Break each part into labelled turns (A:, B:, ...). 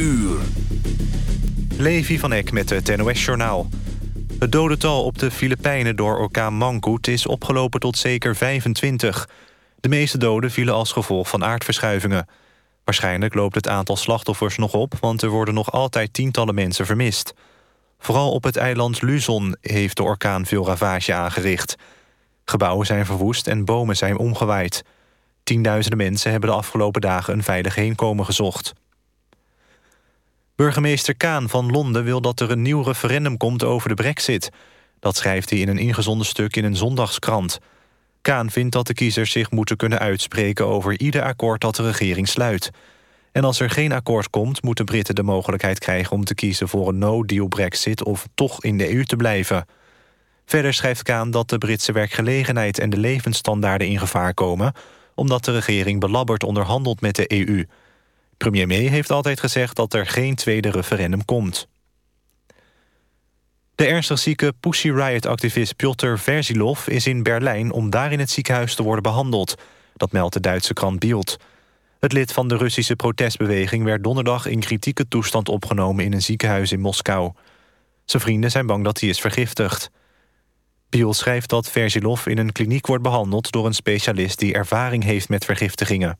A: uur.
B: Levi van Eck met het NOS-journaal. Het dodental op de Filipijnen door orkaan Mangkut is opgelopen tot zeker 25. De meeste doden vielen als gevolg van aardverschuivingen. Waarschijnlijk loopt het aantal slachtoffers nog op... want er worden nog altijd tientallen mensen vermist. Vooral op het eiland Luzon heeft de orkaan veel ravage aangericht. Gebouwen zijn verwoest en bomen zijn omgewaaid. Tienduizenden mensen hebben de afgelopen dagen een veilig heenkomen gezocht. Burgemeester Kaan van Londen wil dat er een nieuw referendum komt over de brexit. Dat schrijft hij in een ingezonden stuk in een zondagskrant. Kaan vindt dat de kiezers zich moeten kunnen uitspreken... over ieder akkoord dat de regering sluit. En als er geen akkoord komt, moeten Britten de mogelijkheid krijgen... om te kiezen voor een no-deal brexit of toch in de EU te blijven. Verder schrijft Kaan dat de Britse werkgelegenheid... en de levensstandaarden in gevaar komen... omdat de regering belabberd onderhandelt met de EU... Premier May heeft altijd gezegd dat er geen tweede referendum komt. De ernstig zieke Pussy Riot-activist Piotr Verzilov is in Berlijn... om daar in het ziekenhuis te worden behandeld. Dat meldt de Duitse krant Bild. Het lid van de Russische protestbeweging... werd donderdag in kritieke toestand opgenomen in een ziekenhuis in Moskou. Zijn vrienden zijn bang dat hij is vergiftigd. Bild schrijft dat Verzilov in een kliniek wordt behandeld... door een specialist die ervaring heeft met vergiftigingen.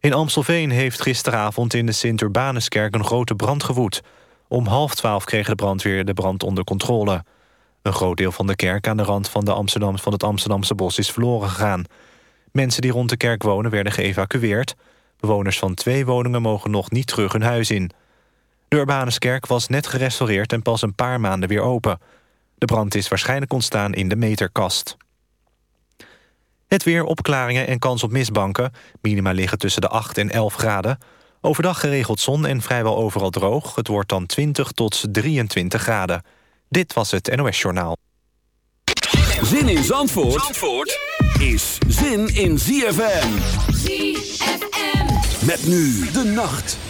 B: In Amstelveen heeft gisteravond in de Sint-Urbanuskerk een grote brand gewoed. Om half twaalf kreeg de brandweer de brand onder controle. Een groot deel van de kerk aan de rand van, de van het Amsterdamse bos is verloren gegaan. Mensen die rond de kerk wonen werden geëvacueerd. Bewoners van twee woningen mogen nog niet terug hun huis in. De Urbanuskerk was net gerestaureerd en pas een paar maanden weer open. De brand is waarschijnlijk ontstaan in de meterkast. Het weer, opklaringen en kans op mistbanken. Minima liggen tussen de 8 en 11 graden. Overdag geregeld zon en vrijwel overal droog. Het wordt dan 20 tot 23 graden. Dit was het NOS Journaal.
A: Zin in Zandvoort, Zandvoort is zin in ZFM. ZFM. Met nu de nacht.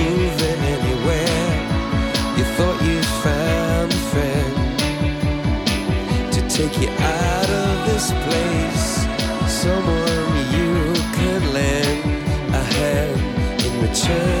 C: take you out of this place. Someone you can lend a hand in return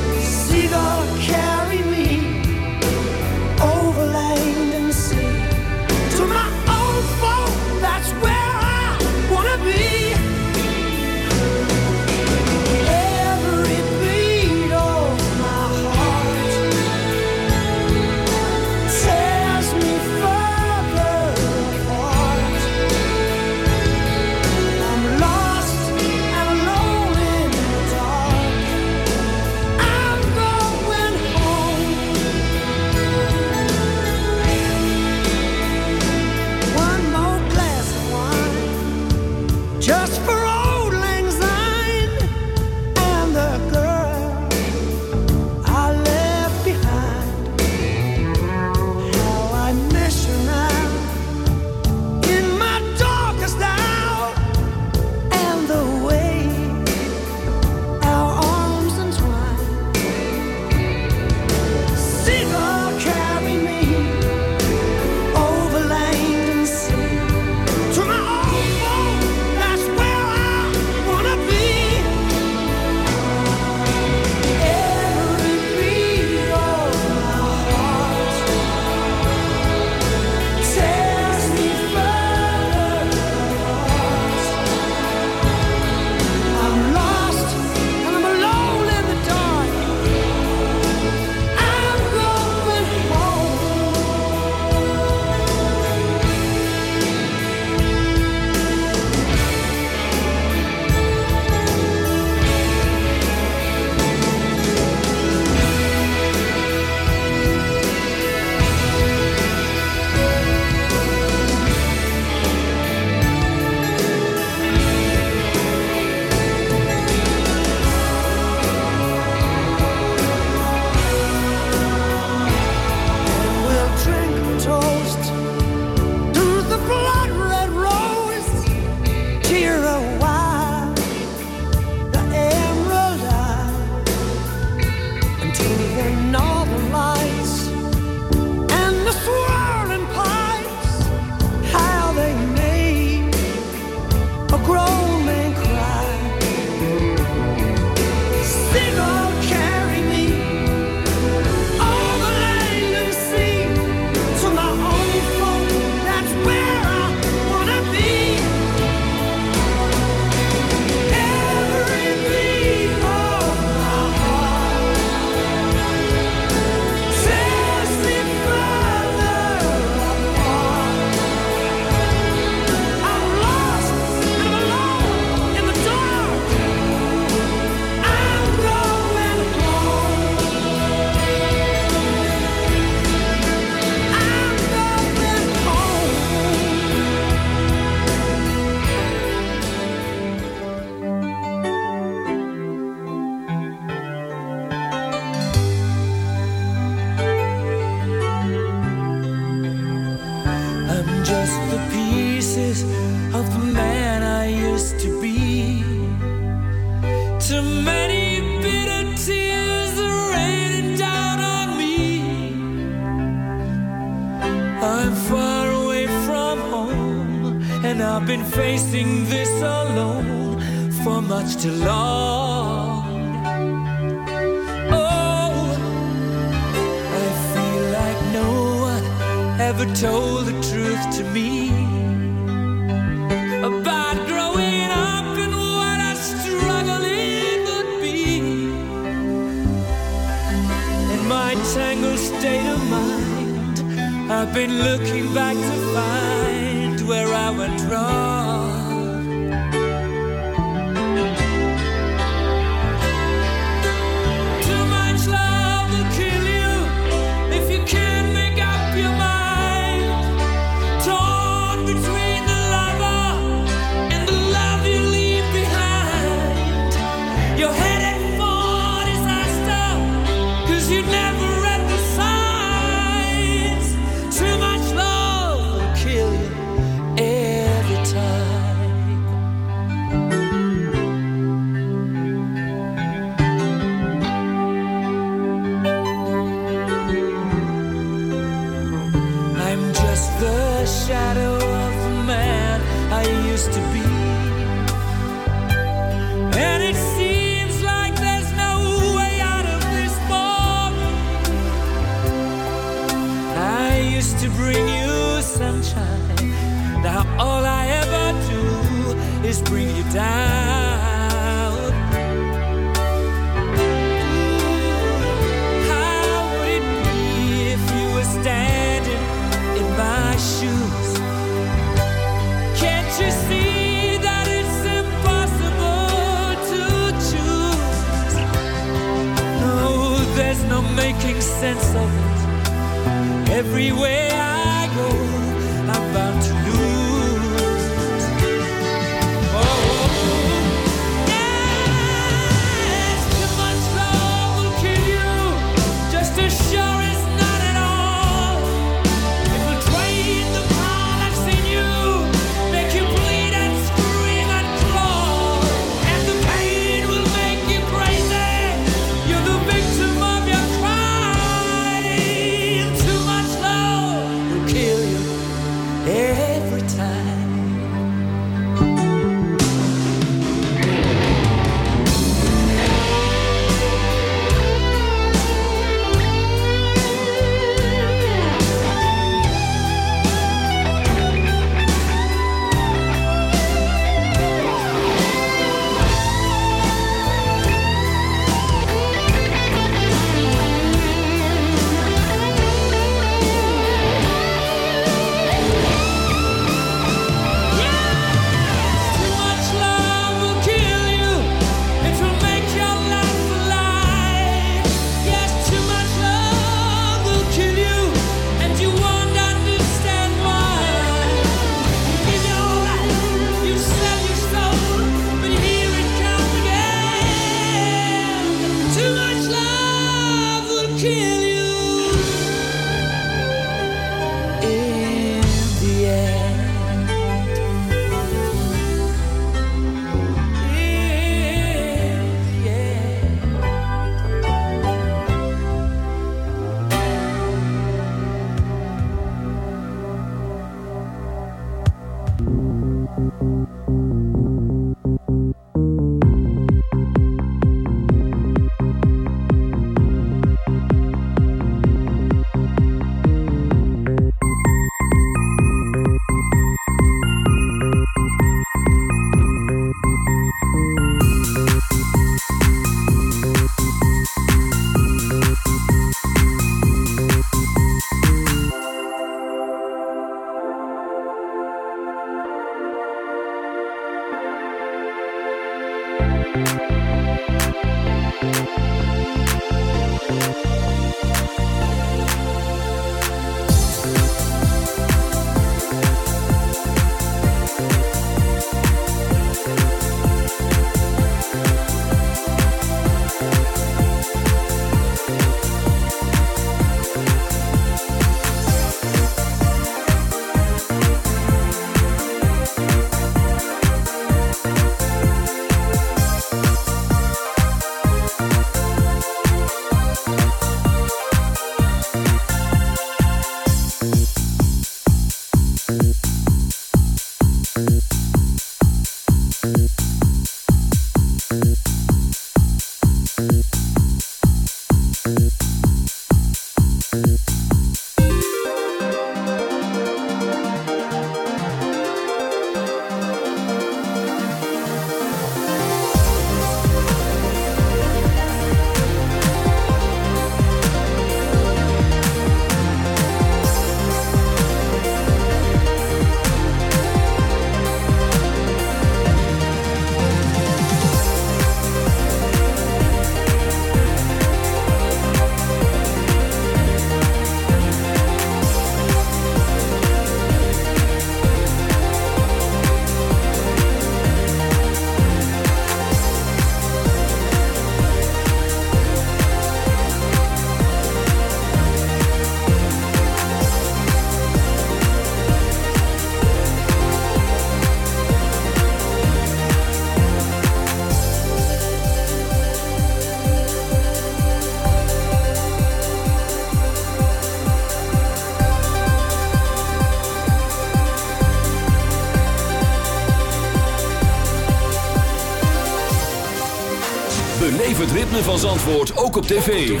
A: Beleef het ritme van Zandvoort ook op tv.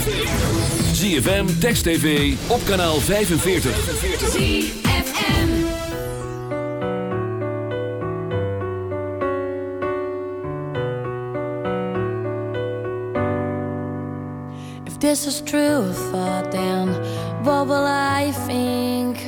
A: ZFM, Text TV, op kanaal 45.
D: ZFM.
E: If this is true thought, then what will I think?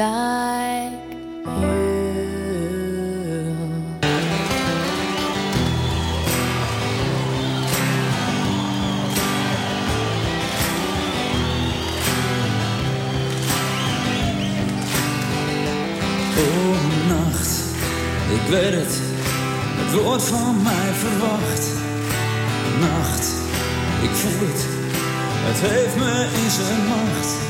E: Like
F: ik weet het, het van mij verwacht. Nacht, ik voel het, het heeft me in zijn macht.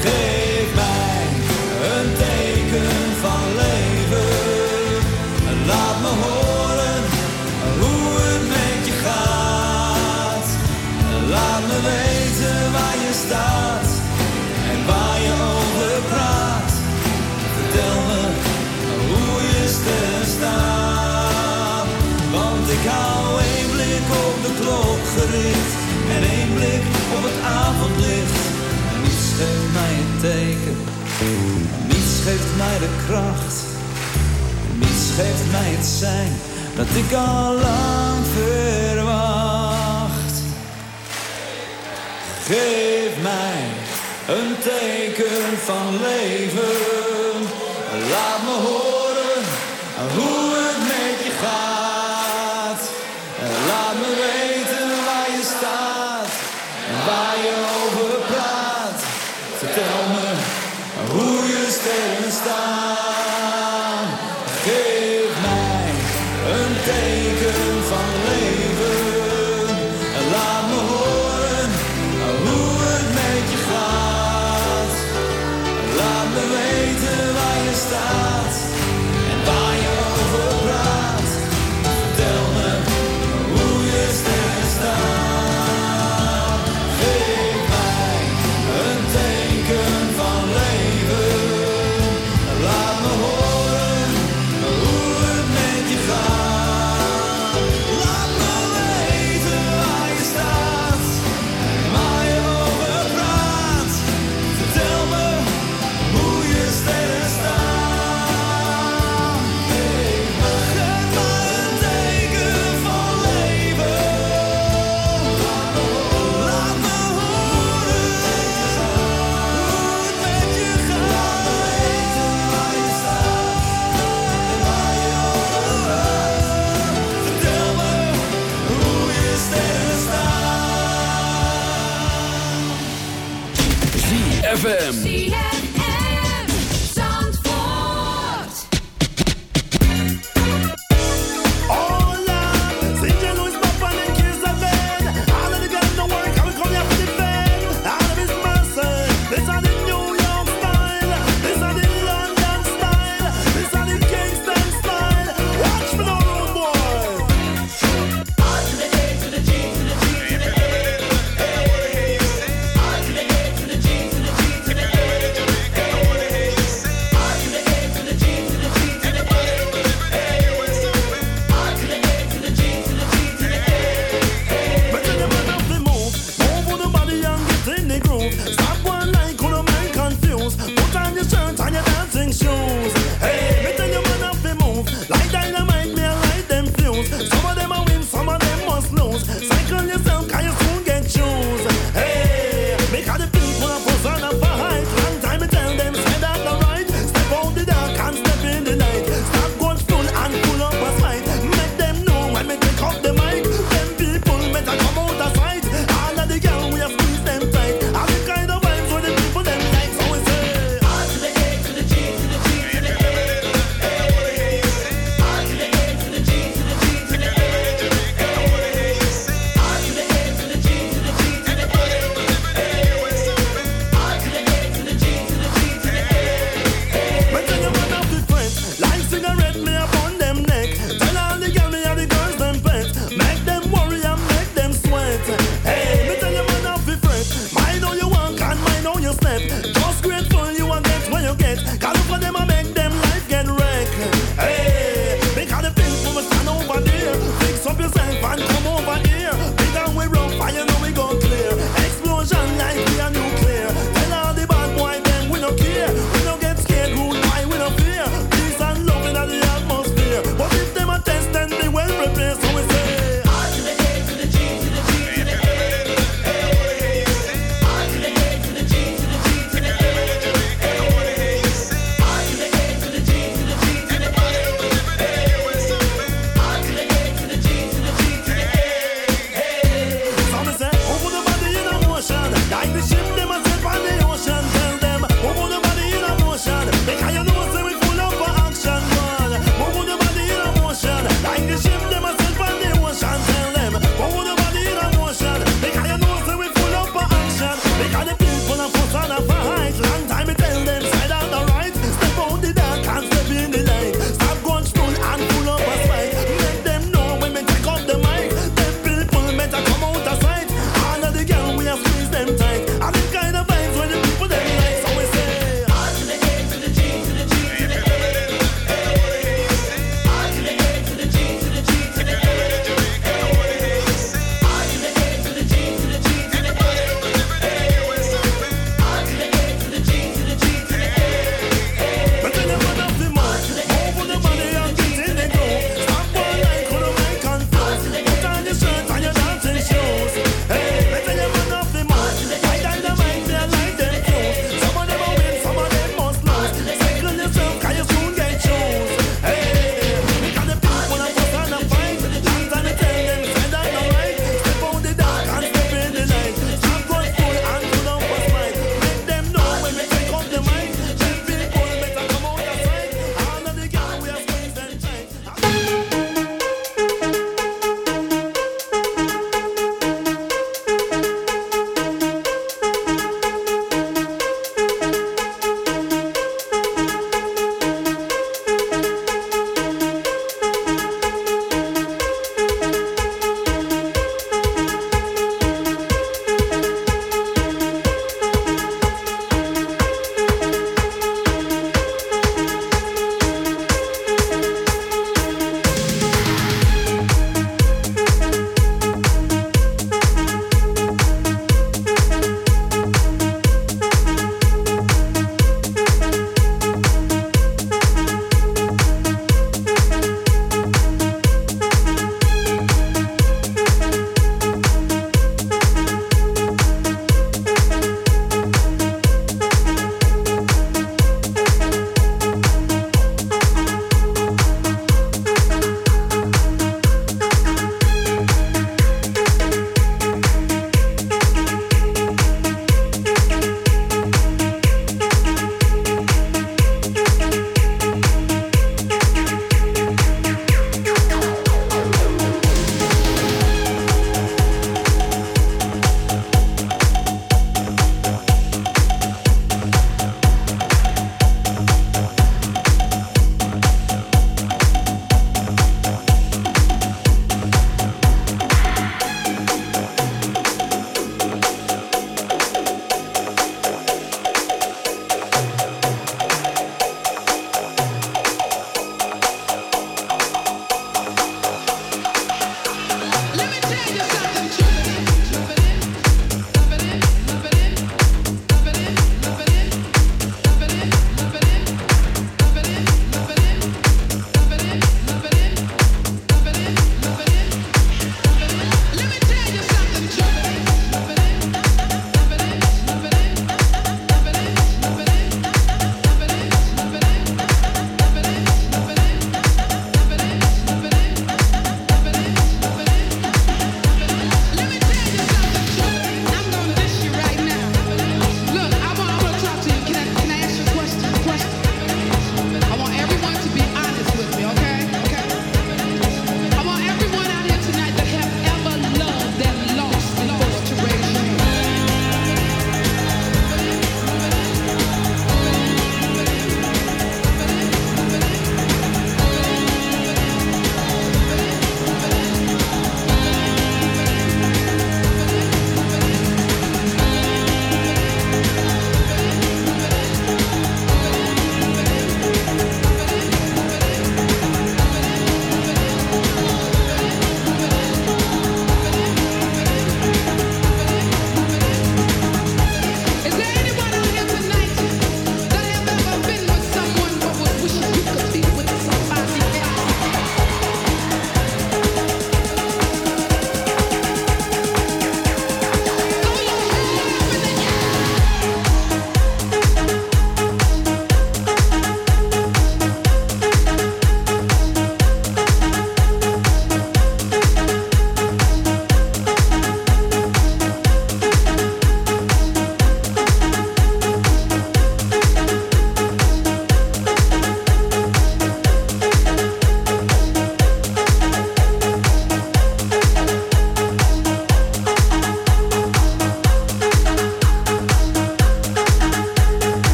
F: Geef mij een teken van leven. Laat me horen hoe het met je gaat. Laat me weten waar je staat. zijn dat ik al lang verwacht. Geef mij een teken van leven, laat me horen.
G: ZFM. yourself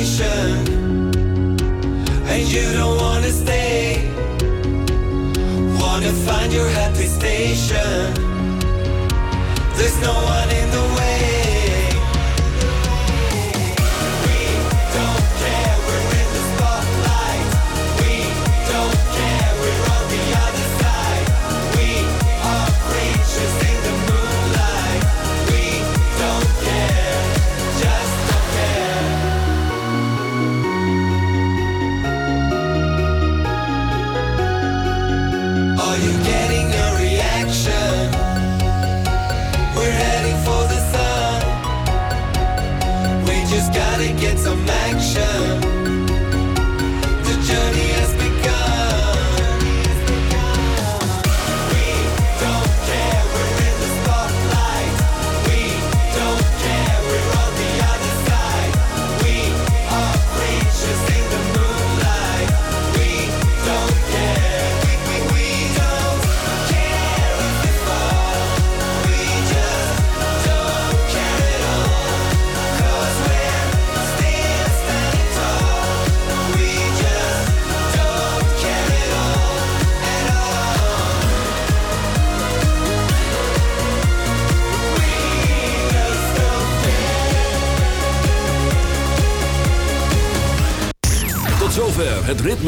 H: destination and you
I: don't wanna stay. Wanna find your happy station. There's no